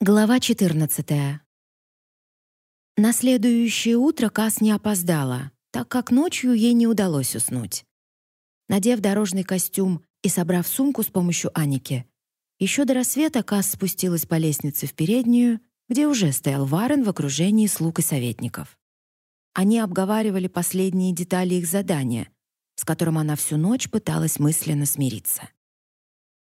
Глава 14. На следующее утро Кас не опоздала, так как ночью ей не удалось уснуть. Надев дорожный костюм и собрав сумку с помощью Аники, еще до рассвета Кас спустилась по лестнице в переднюю, где уже стоял Варен в окружении слуг и советников. Они обговаривали последние детали их задания, с которым она всю ночь пыталась мысленно смириться.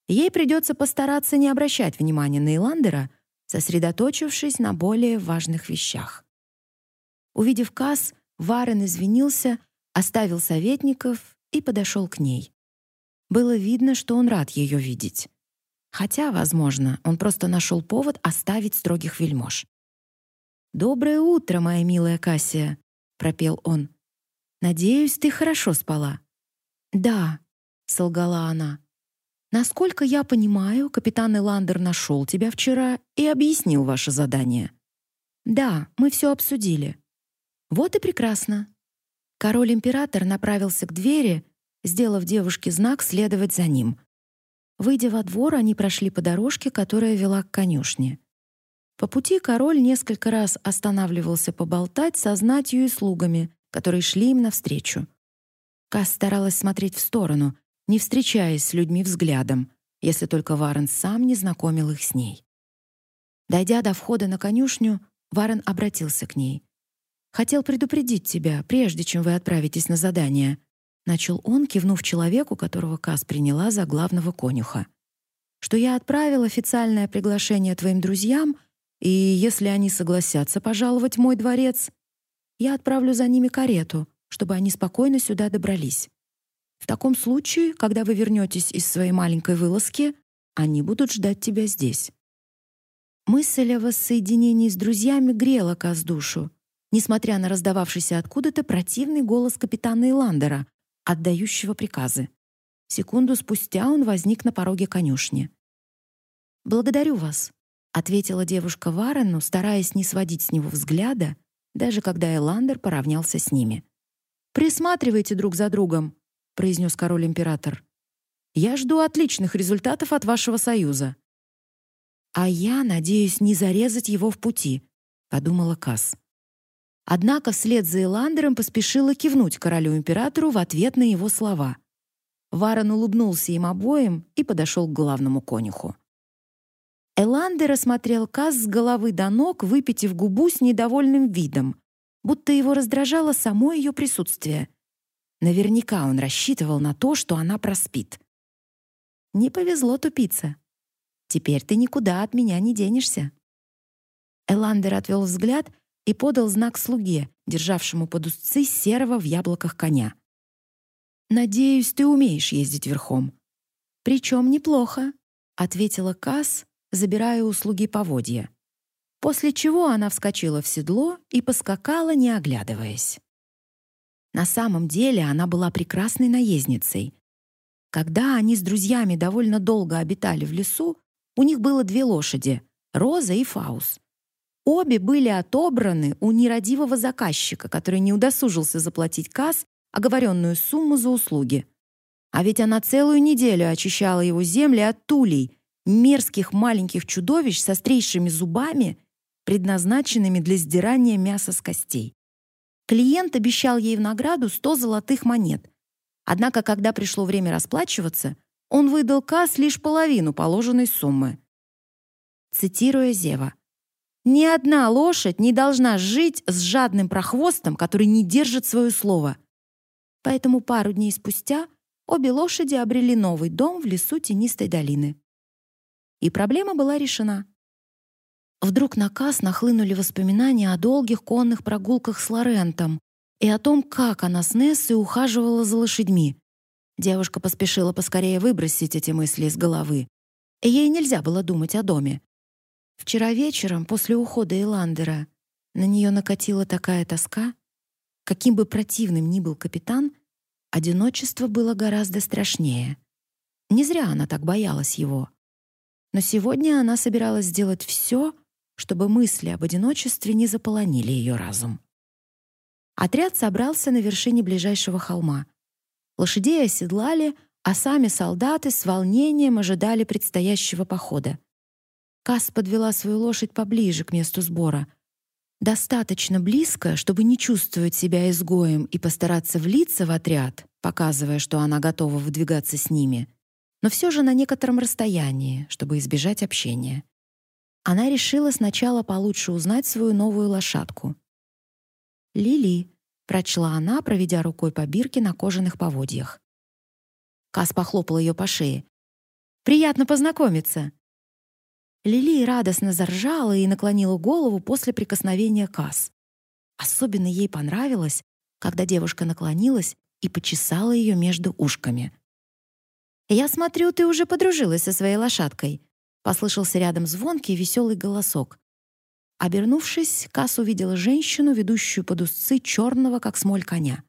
Ей придется постараться не обращать внимания на Иландера — сосредоточившись на более важных вещах. Увидев Касс, Варен извинился, оставил советников и подошел к ней. Было видно, что он рад ее видеть. Хотя, возможно, он просто нашел повод оставить строгих вельмож. «Доброе утро, моя милая Кассия», — пропел он. «Надеюсь, ты хорошо спала». «Да», — солгала она. Насколько я понимаю, капитан Эландер нашел тебя вчера и объяснил ваше задание. Да, мы все обсудили. Вот и прекрасно. Король-император направился к двери, сделав девушке знак следовать за ним. Выйдя во двор, они прошли по дорожке, которая вела к конюшне. По пути король несколько раз останавливался поболтать со знатью и слугами, которые шли им навстречу. Кас старалась смотреть в сторону, не встречаясь с людьми взглядом, если только Варен сам не знакомил их с ней. Дойдя до входа на конюшню, Варен обратился к ней. «Хотел предупредить тебя, прежде чем вы отправитесь на задание», начал он, кивнув человеку, которого Кас приняла за главного конюха. «Что я отправил официальное приглашение твоим друзьям, и если они согласятся пожаловать в мой дворец, я отправлю за ними карету, чтобы они спокойно сюда добрались. В таком случае, когда вы вернетесь из своей маленькой вылазки, они будут ждать тебя здесь. Мысль о воссоединении с друзьями грела Каз душу, несмотря на раздававшийся откуда-то противный голос капитана Иландера, отдающего приказы. Секунду спустя он возник на пороге конюшни. «Благодарю вас», — ответила девушка Варену, стараясь не сводить с него взгляда, даже когда Эландер поравнялся с ними. «Присматривайте друг за другом», — произнес король-император. «Я жду отличных результатов от вашего союза». «А я надеюсь не зарезать его в пути», — подумала Касс. Однако вслед за Эландером поспешила кивнуть королю-императору в ответ на его слова. Варон улыбнулся им обоим и подошел к главному конюху. Эландер осмотрел Касс с головы до ног, выпитив губу с недовольным видом, будто его раздражало само ее присутствие — Наверняка он рассчитывал на то, что она проспит. Не повезло тупица. Теперь ты никуда от меня не денешься. Эландер отвел взгляд и подал знак слуге, державшему под узцы серого в яблоках коня. «Надеюсь, ты умеешь ездить верхом». «Причем неплохо», — ответила Касс, забирая у слуги поводья. После чего она вскочила в седло и поскакала, не оглядываясь. На самом деле она была прекрасной наездницей. Когда они с друзьями довольно долго обитали в лесу, у них было две лошади — Роза и Фаус. Обе были отобраны у нерадивого заказчика, который не удосужился заплатить касс оговоренную сумму за услуги. А ведь она целую неделю очищала его земли от тулей, мерзких маленьких чудовищ с острейшими зубами, предназначенными для сдирания мяса с костей. Клиент обещал ей в награду 100 золотых монет. Однако, когда пришло время расплачиваться, он выдал Касс лишь половину положенной суммы. Цитируя Зева. «Ни одна лошадь не должна жить с жадным прохвостом, который не держит свое слово». Поэтому пару дней спустя обе лошади обрели новый дом в лесу тенистой долины. И проблема была решена. Вдруг на Кас нахлынули воспоминания о долгих конных прогулках с Лорентом и о том, как она с Нессой ухаживала за лошадьми. Девушка поспешила поскорее выбросить эти мысли из головы. Ей нельзя было думать о доме. Вчера вечером, после ухода Эландера, на нее накатила такая тоска. Каким бы противным ни был капитан, одиночество было гораздо страшнее. Не зря она так боялась его. Но сегодня она собиралась сделать все, чтобы мысли об одиночестве не заполонили ее разум. Отряд собрался на вершине ближайшего холма. Лошадей оседлали, а сами солдаты с волнением ожидали предстоящего похода. Кас подвела свою лошадь поближе к месту сбора. Достаточно близко, чтобы не чувствовать себя изгоем и постараться влиться в отряд, показывая, что она готова выдвигаться с ними, но все же на некотором расстоянии, чтобы избежать общения. Она решила сначала получше узнать свою новую лошадку. «Лили», — прочла она, проведя рукой по бирке на кожаных поводьях. Кас похлопал ее по шее. «Приятно познакомиться». Лили радостно заржала и наклонила голову после прикосновения Кас. Особенно ей понравилось, когда девушка наклонилась и почесала ее между ушками. «Я смотрю, ты уже подружилась со своей лошадкой», — послышался рядом звонкий веселый голосок. Обернувшись, Кас увидела женщину, ведущую под узцы черного, как смоль коня.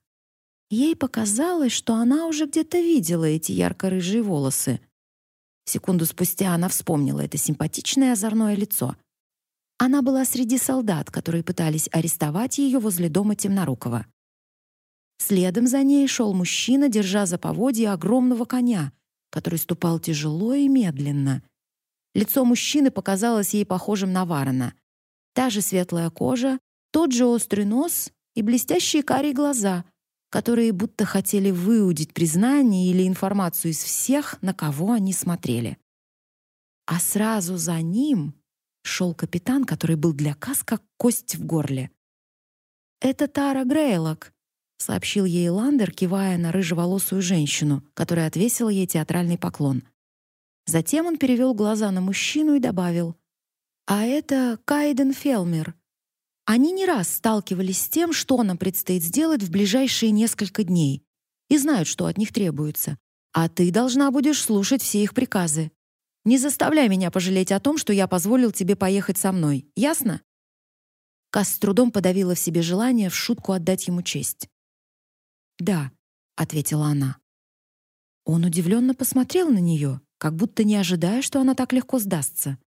Ей показалось, что она уже где-то видела эти ярко-рыжие волосы. Секунду спустя она вспомнила это симпатичное озорное лицо. Она была среди солдат, которые пытались арестовать ее возле дома Темнорукова. Следом за ней шел мужчина, держа за поводья огромного коня, который ступал тяжело и медленно. Лицо мужчины показалось ей похожим на Варона. Та же светлая кожа, тот же острый нос и блестящие карие глаза, которые будто хотели выудить признание или информацию из всех, на кого они смотрели. А сразу за ним шел капитан, который был для Кас как кость в горле. «Это Тара Грейлок», — сообщил ей Ландер, кивая на рыжеволосую женщину, которая отвесила ей театральный поклон. Затем он перевел глаза на мужчину и добавил — а это Кайден Фелмер. Они не раз сталкивались с тем, что нам предстоит сделать в ближайшие несколько дней, и знают, что от них требуется. А ты должна будешь слушать все их приказы. Не заставляй меня пожалеть о том, что я позволил тебе поехать со мной. Ясно? Кас с трудом подавила в себе желание в шутку отдать ему честь. "Да", ответила она. Он удивленно посмотрел на нее, как будто не ожидая, что она так легко сдастся.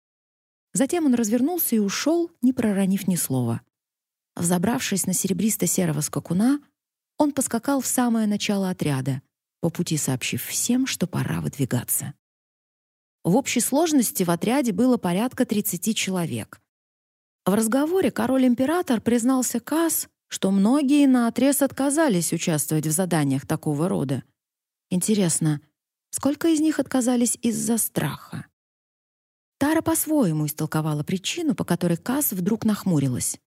Затем он развернулся и ушел, не проронив ни слова. Взобравшись на серебристо-серого скакуна, он поскакал в самое начало отряда, по пути сообщив всем, что пора выдвигаться. В общей сложности в отряде было порядка 30 человек. В разговоре король-император признался Кас, что многие наотрез отказались участвовать в заданиях такого рода. Интересно, сколько из них отказались из-за страха? Тара по-своему истолковала причину, по которой Кас вдруг нахмурилась.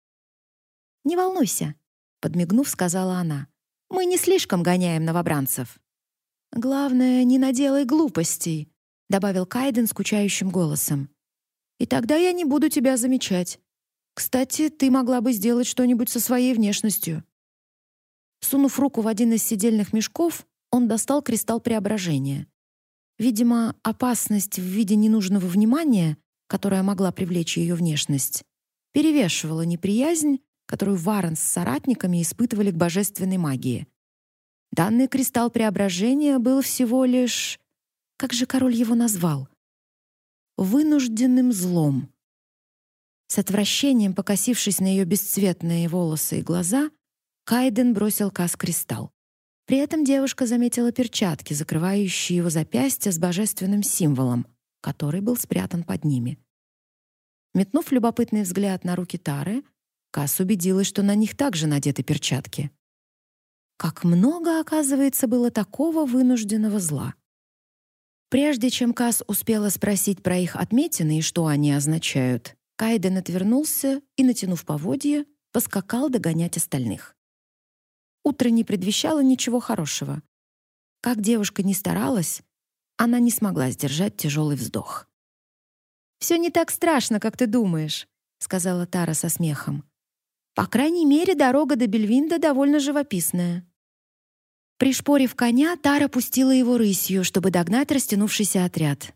«Не волнуйся», — подмигнув, сказала она. «Мы не слишком гоняем новобранцев». «Главное, не наделай глупостей», — добавил Кайден скучающим голосом. «И тогда я не буду тебя замечать. Кстати, ты могла бы сделать что-нибудь со своей внешностью». Сунув руку в один из сидельных мешков, он достал кристалл преображения. Видимо, опасность в виде ненужного внимания, которая могла привлечь ее внешность, перевешивала неприязнь, которую Варен с соратниками испытывали к божественной магии. Данный кристалл преображения был всего лишь... Как же король его назвал? Вынужденным злом. С отвращением покосившись на ее бесцветные волосы и глаза, Кайден бросил кас-кристалл. При этом девушка заметила перчатки, закрывающие его запястья с божественным символом, который был спрятан под ними. Метнув любопытный взгляд на руки Тары, Кас убедилась, что на них также надеты перчатки. Как много, оказывается, было такого вынужденного зла. Прежде чем Кас успела спросить про их отметины и что они означают, Кайден отвернулся и, натянув поводья, поскакал догонять остальных. Утро не предвещало ничего хорошего. Как девушка не старалась, она не смогла сдержать тяжелый вздох. «Все не так страшно, как ты думаешь», — сказала Тара со смехом. «По крайней мере, дорога до Бельвинда довольно живописная». Пришпорив коня, Тара пустила его рысью, чтобы догнать растянувшийся отряд.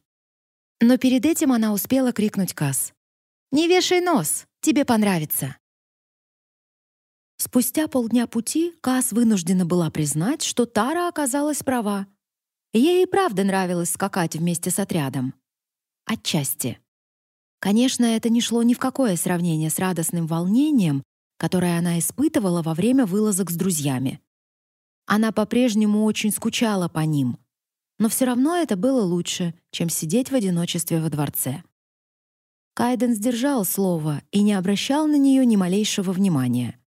Но перед этим она успела крикнуть Кас. «Не вешай нос, тебе понравится!» Спустя полдня пути Кас вынуждена была признать, что Тара оказалась права. Ей и правда нравилось скакать вместе с отрядом. Отчасти. Конечно, это не шло ни в какое сравнение с радостным волнением, которое она испытывала во время вылазок с друзьями. Она по-прежнему очень скучала по ним, но все равно это было лучше, чем сидеть в одиночестве во дворце. Кайден сдержал слово и не обращал на нее ни малейшего внимания.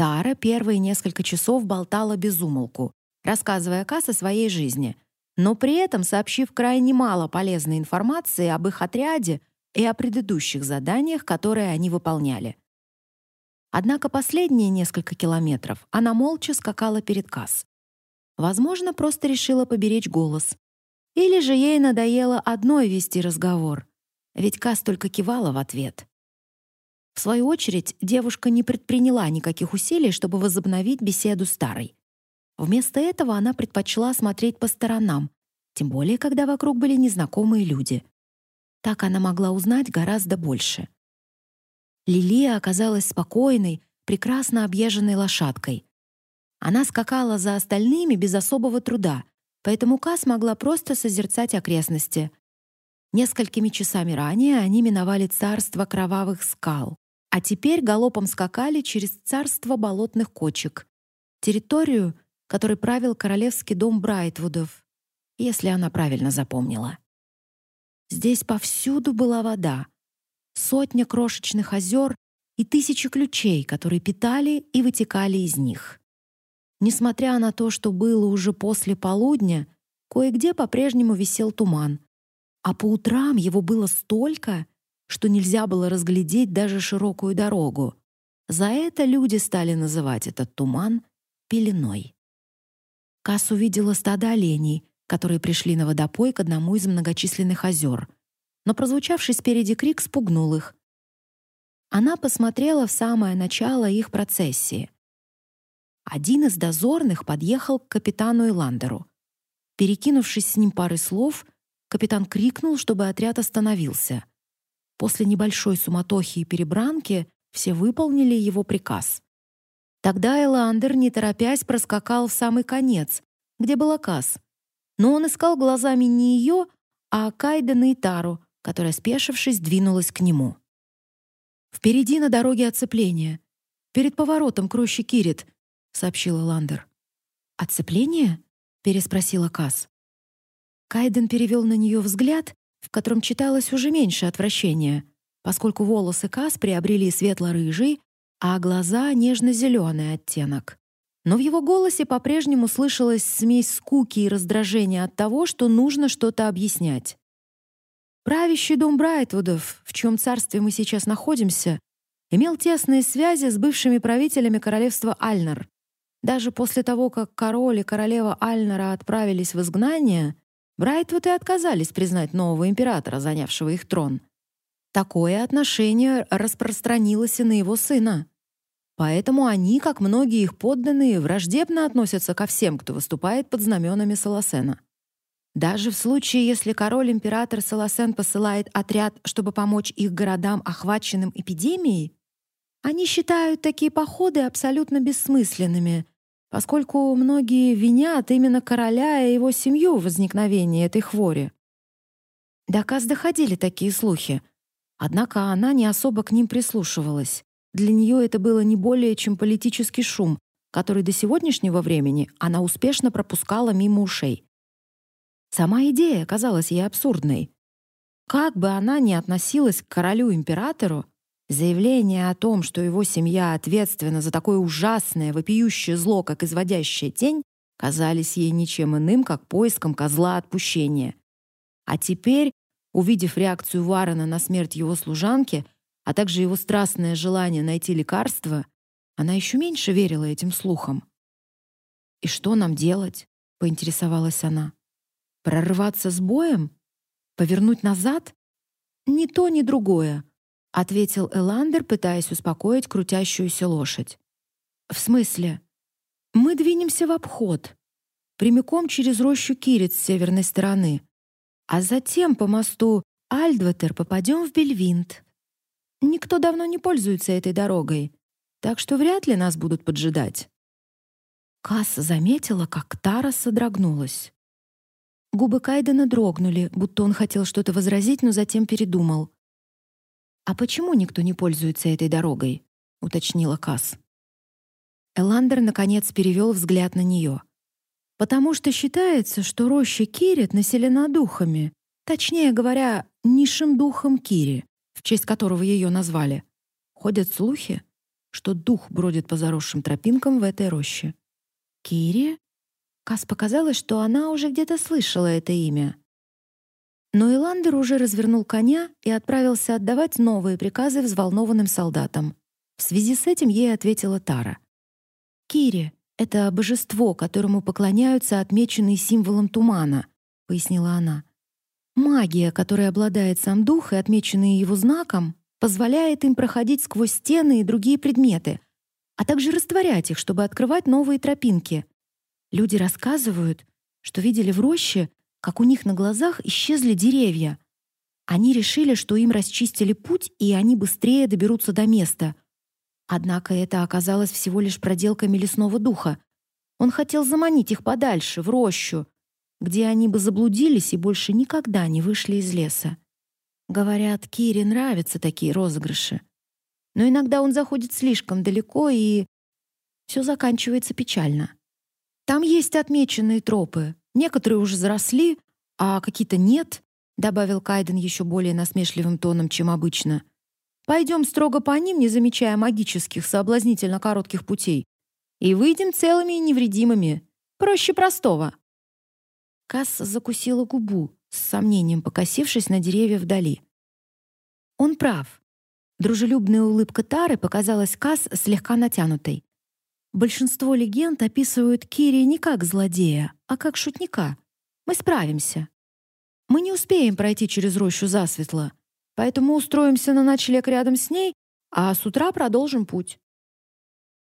Тара первые несколько часов болтала без умолку, рассказывая Кас о своей жизни, но при этом сообщив крайне мало полезной информации об их отряде и о предыдущих заданиях, которые они выполняли. Однако последние несколько километров она молча скакала перед Кас. Возможно, просто решила поберечь голос. Или же ей надоело одной вести разговор, ведь Кас только кивала в ответ. В свою очередь, девушка не предприняла никаких усилий, чтобы возобновить беседу старой. Вместо этого она предпочла смотреть по сторонам, тем более, когда вокруг были незнакомые люди. Так она могла узнать гораздо больше. Лилия оказалась спокойной, прекрасно объезженной лошадкой. Она скакала за остальными без особого труда, поэтому Кас могла просто созерцать окрестности. Несколькими часами ранее они миновали царство кровавых скал, а теперь галопом скакали через царство болотных кочек, территорию, которой правил королевский дом Брайтвудов, если она правильно запомнила. Здесь повсюду была вода, сотня крошечных озер и тысячи ключей, которые питали и вытекали из них. Несмотря на то, что было уже после полудня, кое-где по-прежнему висел туман, а по утрам его было столько, что нельзя было разглядеть даже широкую дорогу. За это люди стали называть этот туман пеленой. Кас увидела стадо оленей, которые пришли на водопой к одному из многочисленных озер, но прозвучавший спереди крик спугнул их. Она посмотрела в самое начало их процессии. Один из дозорных подъехал к капитану Иландеру. Перекинувшись с ним парой слов, капитан крикнул, чтобы отряд остановился. После небольшой суматохи и перебранки все выполнили его приказ. Тогда Эландер, не торопясь, проскакал в самый конец, где был Акас. Но он искал глазами не ее, а Кайдена и Тару, которая, спешившись, двинулась к нему. «Впереди на дороге оцепление. Перед поворотом к роще Кирит», — сообщил Эландер. «Оцепление?» — переспросила Кас. Кайден перевел на нее взгляд в котором читалось уже меньше отвращения, поскольку волосы Кас приобрели светло-рыжий, а глаза — нежно-зеленый оттенок. Но в его голосе по-прежнему слышалась смесь скуки и раздражения от того, что нужно что-то объяснять. Правящий дом Брайтвудов, в чьем царстве мы сейчас находимся, имел тесные связи с бывшими правителями королевства Альнар. Даже после того, как король и королева Альнара отправились в изгнание, Брайтвуды отказались признать нового императора, занявшего их трон. Такое отношение распространилось и на его сына. Поэтому они, как многие их подданные, враждебно относятся ко всем, кто выступает под знаменами Саласена. Даже в случае, если король-император Саласен посылает отряд, чтобы помочь их городам, охваченным эпидемией, они считают такие походы абсолютно бессмысленными поскольку многие винят именно короля и его семью в возникновении этой хвори. До Каз доходили такие слухи, однако она не особо к ним прислушивалась. Для нее это было не более чем политический шум, который до сегодняшнего времени она успешно пропускала мимо ушей. Сама идея казалась ей абсурдной. Как бы она ни относилась к королю-императору, Заявление о том, что его семья ответственна за такое ужасное, вопиющее зло, как изводящая тень, казались ей ничем иным, как поиском козла отпущения. А теперь, увидев реакцию Варена на смерть его служанки, а также его страстное желание найти лекарство, она еще меньше верила этим слухам. «И что нам делать?» — поинтересовалась она. «Прорываться с боем? Повернуть назад?» «Ни то, ни другое», — ответил Эландер, пытаясь успокоить крутящуюся лошадь. «В смысле? Мы двинемся в обход, прямиком через рощу Кирит с северной стороны, а затем по мосту Альдватер попадем в Бельвинт. Никто давно не пользуется этой дорогой, так что вряд ли нас будут поджидать». Касса заметила, как Тара содрогнулась. Губы Кайдена дрогнули, будто он хотел что-то возразить, но затем передумал. «А почему никто не пользуется этой дорогой?» — уточнила Касс. Эландер, наконец, перевел взгляд на нее. «Потому что считается, что роща Кирит населена духами, точнее говоря, низшим духом Кири, в честь которого ее назвали. Ходят слухи, что дух бродит по заросшим тропинкам в этой роще. Кири? Кас показалось, что она уже где-то слышала это имя. Но Иландер уже развернул коня и отправился отдавать новые приказы взволнованным солдатам. В связи с этим ей ответила Тара. «Кири — это божество, которому поклоняются отмеченные символом тумана», — пояснила она. «Магия, которой обладает сам дух и отмеченные его знаком, позволяет им проходить сквозь стены и другие предметы, а также растворять их, чтобы открывать новые тропинки. Люди рассказывают, что видели в роще, как у них на глазах исчезли деревья. Они решили, что им расчистили путь, и они быстрее доберутся до места. Однако это оказалось всего лишь проделками лесного духа. Он хотел заманить их подальше, в рощу, где они бы заблудились и больше никогда не вышли из леса. Говорят, Кире нравятся такие розыгрыши. Но иногда он заходит слишком далеко, и все заканчивается печально. Там есть отмеченные тропы. Некоторые уже заросли, а какие-то нет, добавил Кайден еще более насмешливым тоном, чем обычно. Пойдем строго по ним, не замечая магических соблазнительно коротких путей, и выйдем целыми и невредимыми. Проще простого. Касс закусила губу, с сомнением покосившись на деревья вдали. Он прав. Дружелюбная улыбка Тары показалась Кас слегка натянутой. Большинство легенд описывают Кири не как злодея, а как шутника. Мы справимся. Мы не успеем пройти через рощу засветло, поэтому устроимся на ночлег рядом с ней, а с утра продолжим путь.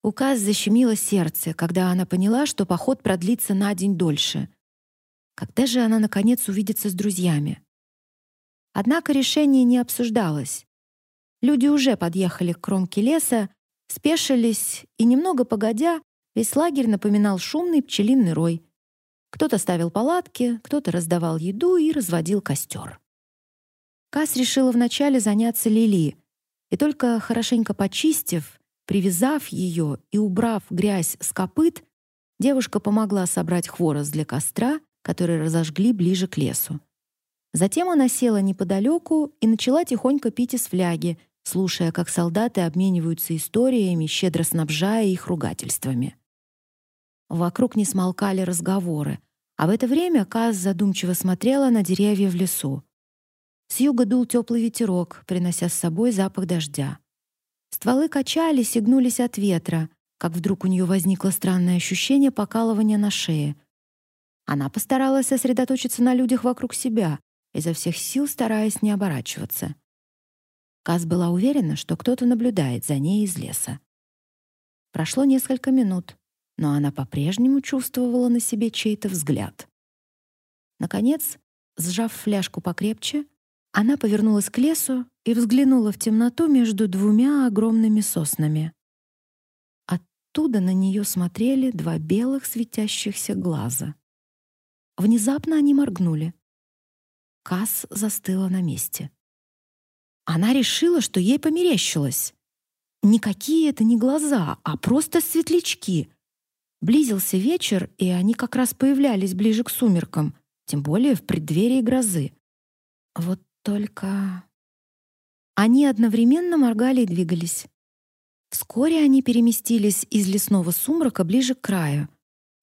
У Каз защемило сердце, когда она поняла, что поход продлится на день дольше. Когда же она наконец увидится с друзьями? Однако решение не обсуждалось. Люди уже подъехали к кромке леса, спешились, и немного погодя, весь лагерь напоминал шумный пчелиный рой. Кто-то ставил палатки, кто-то раздавал еду и разводил костер. Кас решила вначале заняться Лили, и только хорошенько почистив, привязав ее и убрав грязь с копыт, девушка помогла собрать хворост для костра который разожгли ближе к лесу. Затем она села неподалеку и начала тихонько пить из фляги, слушая, как солдаты обмениваются историями, щедро снабжая их ругательствами. Вокруг не смолкали разговоры, а в это время Каз задумчиво смотрела на деревья в лесу. С юга дул теплый ветерок, принося с собой запах дождя. Стволы качались и гнулись от ветра, как вдруг у нее возникло странное ощущение покалывания на шее — она постаралась сосредоточиться на людях вокруг себя, изо всех сил стараясь не оборачиваться. Каз была уверена, что кто-то наблюдает за ней из леса. Прошло несколько минут, но она по-прежнему чувствовала на себе чей-то взгляд. Наконец, сжав фляжку покрепче, она повернулась к лесу и взглянула в темноту между двумя огромными соснами. Оттуда на нее смотрели два белых светящихся глаза. Внезапно они моргнули. Касс застыла на месте. Она решила, что ей померещилось. Никакие это не глаза, а просто светлячки. Близился вечер, и они как раз появлялись ближе к сумеркам, тем более в преддверии грозы. Вот только... Они одновременно моргали и двигались. Вскоре они переместились из лесного сумрака ближе к краю —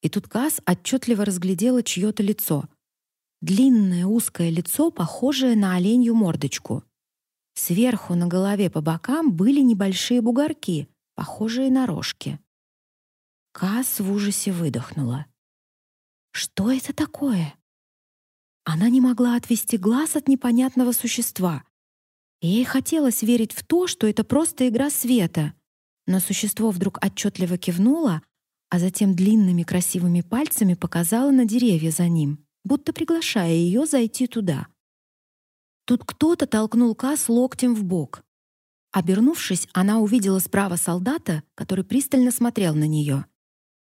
и тут Кас отчетливо разглядела чье-то лицо. Длинное узкое лицо, похожее на оленью мордочку. Сверху на голове по бокам были небольшие бугорки, похожие на рожки. Кас в ужасе выдохнула. Что это такое? Она не могла отвести глаз от непонятного существа. Ей хотелось верить в то, что это просто игра света, но существо вдруг отчетливо кивнуло, а затем длинными красивыми пальцами показала на деревья за ним, будто приглашая ее зайти туда. Тут кто-то толкнул Кас локтем в бок. Обернувшись, она увидела справа солдата, который пристально смотрел на нее.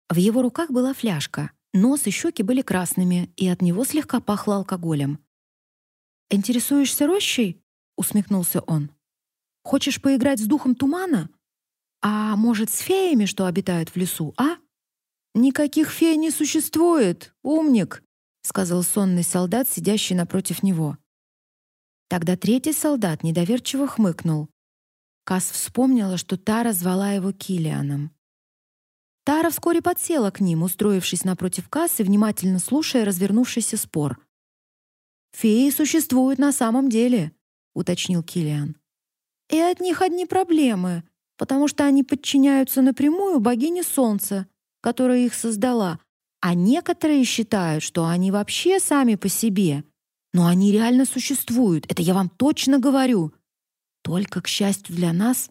В его руках была фляжка, нос и щеки были красными, и от него слегка пахло алкоголем. «Интересуешься рощей?» — усмехнулся он. «Хочешь поиграть с духом тумана? А может, с феями, что обитают в лесу, а?» «Никаких фей не существует, умник», — сказал сонный солдат, сидящий напротив него. Тогда третий солдат недоверчиво хмыкнул. Кас вспомнила, что Тара звала его Килианом. Тара вскоре подсела к ним, устроившись напротив Кассы, внимательно слушая развернувшийся спор. «Феи существуют на самом деле», — уточнил Килиан. «И от них одни проблемы, потому что они подчиняются напрямую богине Солнца, которая их создала, а некоторые считают, что они вообще сами по себе. Но они реально существуют, это я вам точно говорю. Только, к счастью для нас,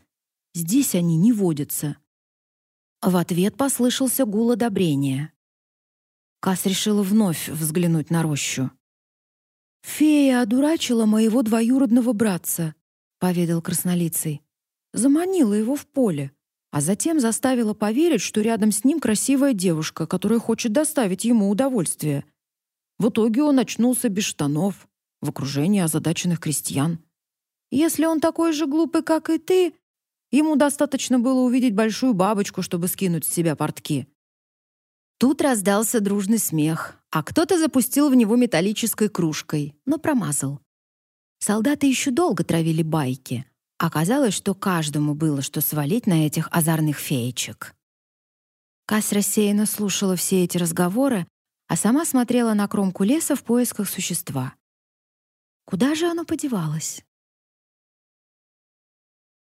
здесь они не водятся». В ответ послышался гул одобрения. Кас решила вновь взглянуть на рощу. «Фея одурачила моего двоюродного братца», — поведал краснолицый. «Заманила его в поле, а затем заставила поверить, что рядом с ним красивая девушка, которая хочет доставить ему удовольствие. В итоге он очнулся без штанов, в окружении озадаченных крестьян. Если он такой же глупый, как и ты, Ему достаточно было увидеть большую бабочку, чтобы скинуть с себя портки. Тут раздался дружный смех, а кто-то запустил в него металлической кружкой, но промазал. Солдаты еще долго травили байки. Оказалось, что каждому было что свалить на этих озорных феечек. Кась рассеянно слушала все эти разговоры, а сама смотрела на кромку леса в поисках существа. Куда же оно подевалось?